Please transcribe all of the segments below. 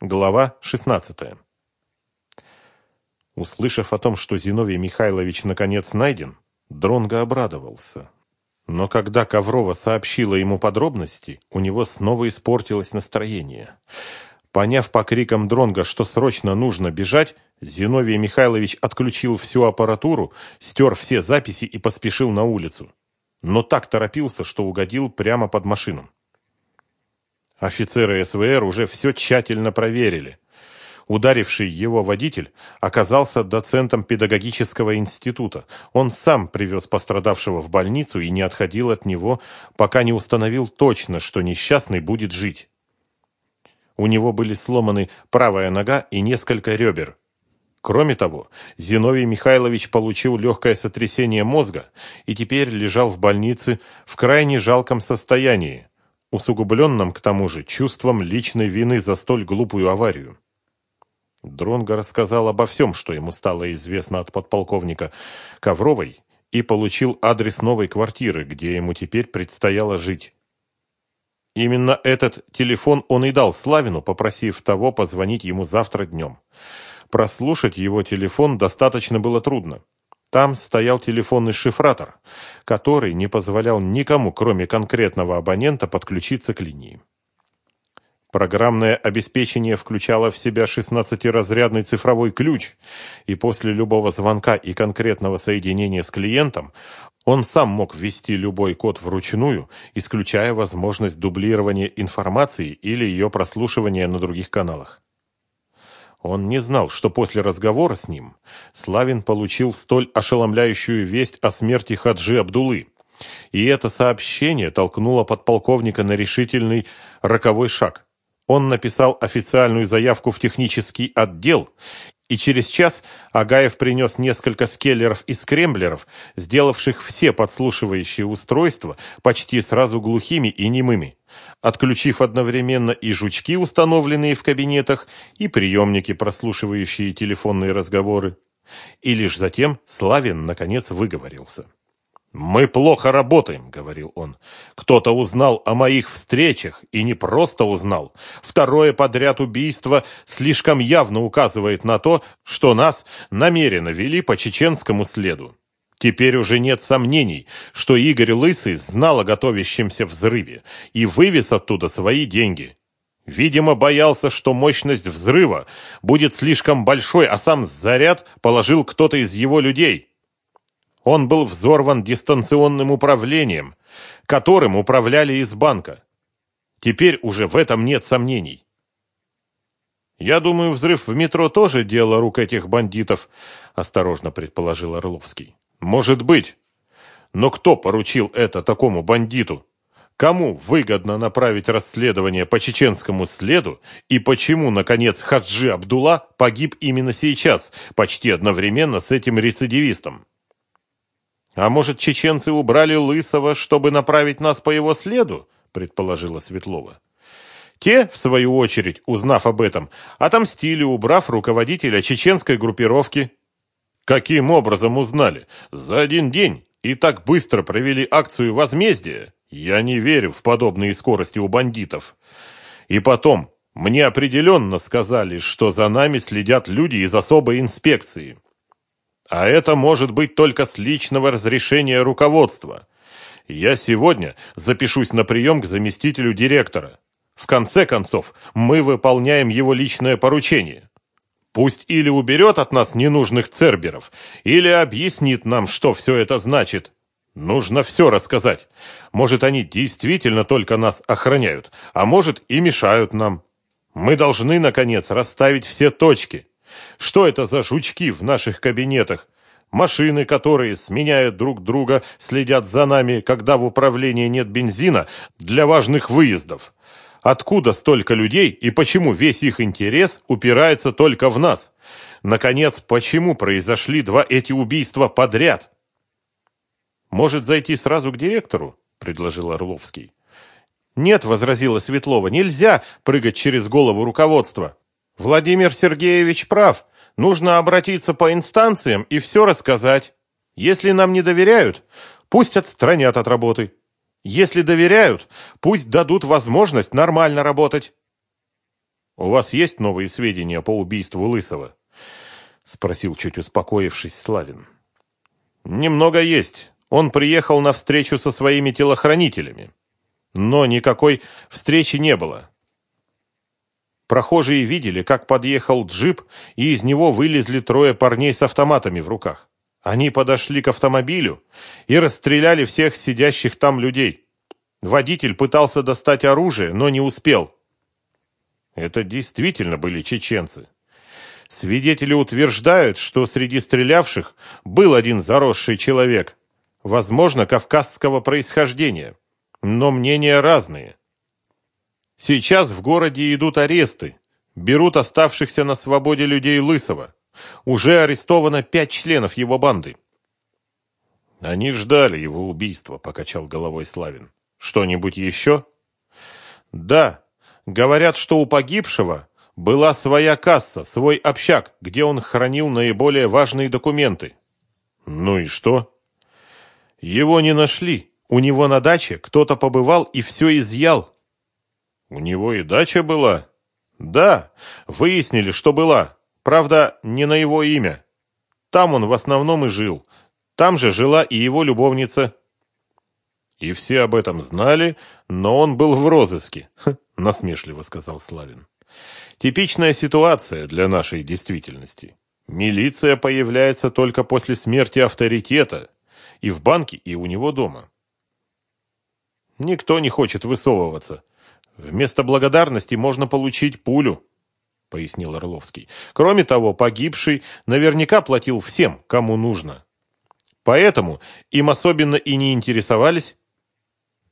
Глава 16. Услышав о том, что Зиновий Михайлович наконец найден, Дронго обрадовался. Но когда Коврова сообщила ему подробности, у него снова испортилось настроение. Поняв по крикам Дронга, что срочно нужно бежать, Зиновий Михайлович отключил всю аппаратуру, стер все записи и поспешил на улицу. Но так торопился, что угодил прямо под машину. Офицеры СВР уже все тщательно проверили. Ударивший его водитель оказался доцентом педагогического института. Он сам привез пострадавшего в больницу и не отходил от него, пока не установил точно, что несчастный будет жить. У него были сломаны правая нога и несколько ребер. Кроме того, Зиновий Михайлович получил легкое сотрясение мозга и теперь лежал в больнице в крайне жалком состоянии усугубленном к тому же чувством личной вины за столь глупую аварию. Дронго рассказал обо всем, что ему стало известно от подполковника Ковровой, и получил адрес новой квартиры, где ему теперь предстояло жить. Именно этот телефон он и дал Славину, попросив того позвонить ему завтра днем. Прослушать его телефон достаточно было трудно. Там стоял телефонный шифратор, который не позволял никому, кроме конкретного абонента, подключиться к линии. Программное обеспечение включало в себя 16-разрядный цифровой ключ, и после любого звонка и конкретного соединения с клиентом он сам мог ввести любой код вручную, исключая возможность дублирования информации или ее прослушивания на других каналах. Он не знал, что после разговора с ним Славин получил столь ошеломляющую весть о смерти Хаджи Абдулы. И это сообщение толкнуло подполковника на решительный роковой шаг. Он написал официальную заявку в технический отдел и через час Агаев принес несколько скеллеров и скремблеров, сделавших все подслушивающие устройства почти сразу глухими и немыми, отключив одновременно и жучки, установленные в кабинетах, и приемники, прослушивающие телефонные разговоры. И лишь затем Славин наконец выговорился. «Мы плохо работаем», — говорил он. «Кто-то узнал о моих встречах, и не просто узнал. Второе подряд убийство слишком явно указывает на то, что нас намеренно вели по чеченскому следу. Теперь уже нет сомнений, что Игорь Лысый знал о готовящемся взрыве и вывез оттуда свои деньги. Видимо, боялся, что мощность взрыва будет слишком большой, а сам заряд положил кто-то из его людей». Он был взорван дистанционным управлением, которым управляли из банка. Теперь уже в этом нет сомнений. «Я думаю, взрыв в метро тоже дело рук этих бандитов», – осторожно предположил Орловский. «Может быть. Но кто поручил это такому бандиту? Кому выгодно направить расследование по чеченскому следу и почему, наконец, Хаджи Абдулла погиб именно сейчас, почти одновременно с этим рецидивистом?» А может, чеченцы убрали Лысого, чтобы направить нас по его следу? предположила Светлова. Те, в свою очередь, узнав об этом, отомстили, убрав руководителя чеченской группировки. Каким образом узнали? За один день и так быстро провели акцию возмездия. Я не верю в подобные скорости у бандитов. И потом, мне определенно сказали, что за нами следят люди из особой инспекции. А это может быть только с личного разрешения руководства. Я сегодня запишусь на прием к заместителю директора. В конце концов, мы выполняем его личное поручение. Пусть или уберет от нас ненужных церберов, или объяснит нам, что все это значит. Нужно все рассказать. Может, они действительно только нас охраняют, а может и мешают нам. Мы должны, наконец, расставить все точки. Что это за жучки в наших кабинетах? Машины, которые сменяют друг друга, следят за нами, когда в управлении нет бензина для важных выездов. Откуда столько людей и почему весь их интерес упирается только в нас? Наконец, почему произошли два эти убийства подряд? Может зайти сразу к директору, предложил Орловский. Нет, возразила Светлова, нельзя прыгать через голову руководства. Владимир Сергеевич прав. Нужно обратиться по инстанциям и все рассказать. Если нам не доверяют, пусть отстранят от работы. Если доверяют, пусть дадут возможность нормально работать. У вас есть новые сведения по убийству Лысого? Спросил, чуть успокоившись, Славин. Немного есть. Он приехал на встречу со своими телохранителями. Но никакой встречи не было. Прохожие видели, как подъехал джип, и из него вылезли трое парней с автоматами в руках. Они подошли к автомобилю и расстреляли всех сидящих там людей. Водитель пытался достать оружие, но не успел. Это действительно были чеченцы. Свидетели утверждают, что среди стрелявших был один заросший человек, возможно, кавказского происхождения. Но мнения разные. Сейчас в городе идут аресты. Берут оставшихся на свободе людей Лысого. Уже арестовано пять членов его банды. Они ждали его убийства, покачал головой Славин. Что-нибудь еще? Да. Говорят, что у погибшего была своя касса, свой общак, где он хранил наиболее важные документы. Ну и что? Его не нашли. У него на даче кто-то побывал и все изъял. У него и дача была? Да, выяснили, что была. Правда, не на его имя. Там он в основном и жил. Там же жила и его любовница. И все об этом знали, но он был в розыске, насмешливо сказал Славин. Типичная ситуация для нашей действительности. Милиция появляется только после смерти авторитета, и в банке, и у него дома. Никто не хочет высовываться, Вместо благодарности можно получить пулю, пояснил Орловский. Кроме того, погибший наверняка платил всем, кому нужно. Поэтому им особенно и не интересовались.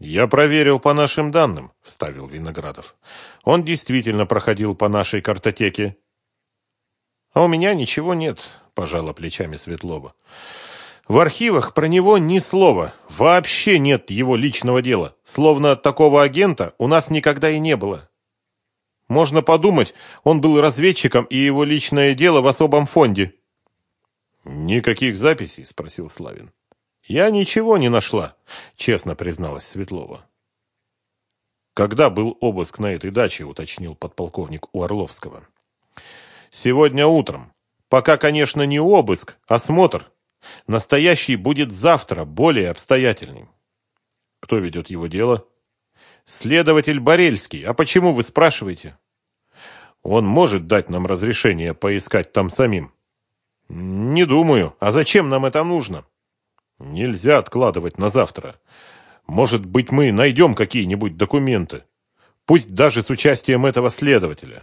Я проверил по нашим данным, вставил Виноградов. Он действительно проходил по нашей картотеке. А у меня ничего нет, пожала плечами Светлова. В архивах про него ни слова. Вообще нет его личного дела. Словно такого агента у нас никогда и не было. Можно подумать, он был разведчиком, и его личное дело в особом фонде. Никаких записей, спросил Славин. Я ничего не нашла, честно призналась Светлова. Когда был обыск на этой даче, уточнил подполковник у Орловского. Сегодня утром. Пока, конечно, не обыск, а смотр. Настоящий будет завтра, более обстоятельным. Кто ведет его дело? Следователь Борельский. А почему вы спрашиваете? Он может дать нам разрешение поискать там самим. Не думаю. А зачем нам это нужно? Нельзя откладывать на завтра. Может быть, мы найдем какие-нибудь документы. Пусть даже с участием этого следователя.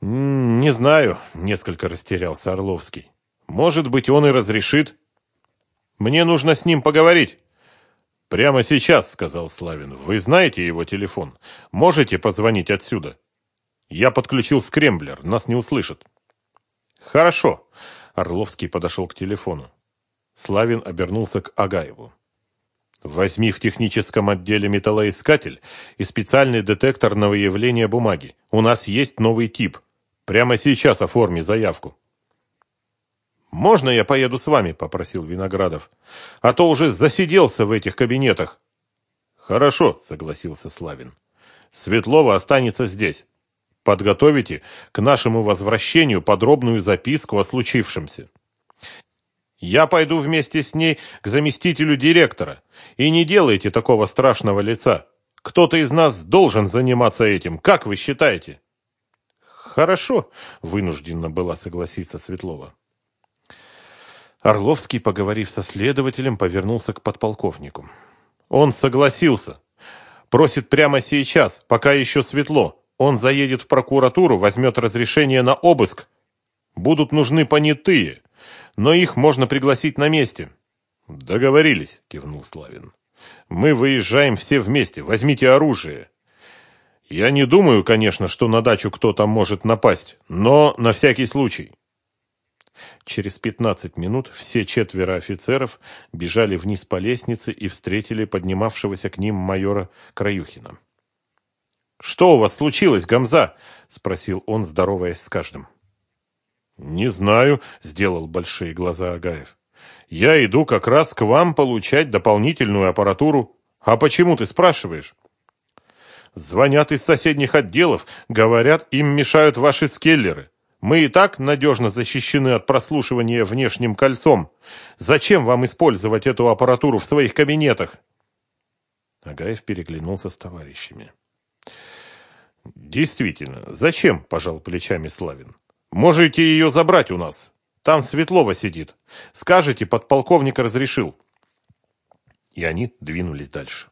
Не знаю, несколько растерялся Орловский. Может быть, он и разрешит. Мне нужно с ним поговорить. Прямо сейчас, сказал Славин. Вы знаете его телефон? Можете позвонить отсюда? Я подключил скремблер, нас не услышат. Хорошо. Орловский подошел к телефону. Славин обернулся к Агаеву. Возьми в техническом отделе металлоискатель и специальный детектор на выявление бумаги. У нас есть новый тип. Прямо сейчас оформи заявку. «Можно я поеду с вами?» – попросил Виноградов. «А то уже засиделся в этих кабинетах». «Хорошо», – согласился Славин. «Светлова останется здесь. Подготовите к нашему возвращению подробную записку о случившемся». «Я пойду вместе с ней к заместителю директора. И не делайте такого страшного лица. Кто-то из нас должен заниматься этим. Как вы считаете?» «Хорошо», – вынуждена была согласиться Светлова. Орловский, поговорив со следователем, повернулся к подполковнику. Он согласился. Просит прямо сейчас, пока еще светло. Он заедет в прокуратуру, возьмет разрешение на обыск. Будут нужны понятые, но их можно пригласить на месте. Договорились, кивнул Славин. Мы выезжаем все вместе. Возьмите оружие. Я не думаю, конечно, что на дачу кто-то может напасть, но на всякий случай. Через пятнадцать минут все четверо офицеров бежали вниз по лестнице и встретили поднимавшегося к ним майора Краюхина. «Что у вас случилось, Гамза?» – спросил он, здороваясь с каждым. «Не знаю», – сделал большие глаза Агаев. «Я иду как раз к вам получать дополнительную аппаратуру. А почему ты спрашиваешь?» Звонят из соседних отделов, говорят, им мешают ваши скеллеры. Мы и так надежно защищены от прослушивания внешним кольцом. Зачем вам использовать эту аппаратуру в своих кабинетах?» Агаев переглянулся с товарищами. «Действительно, зачем?» – пожал плечами Славин. «Можете ее забрать у нас. Там Светлова сидит. Скажете, подполковник разрешил». И они двинулись дальше.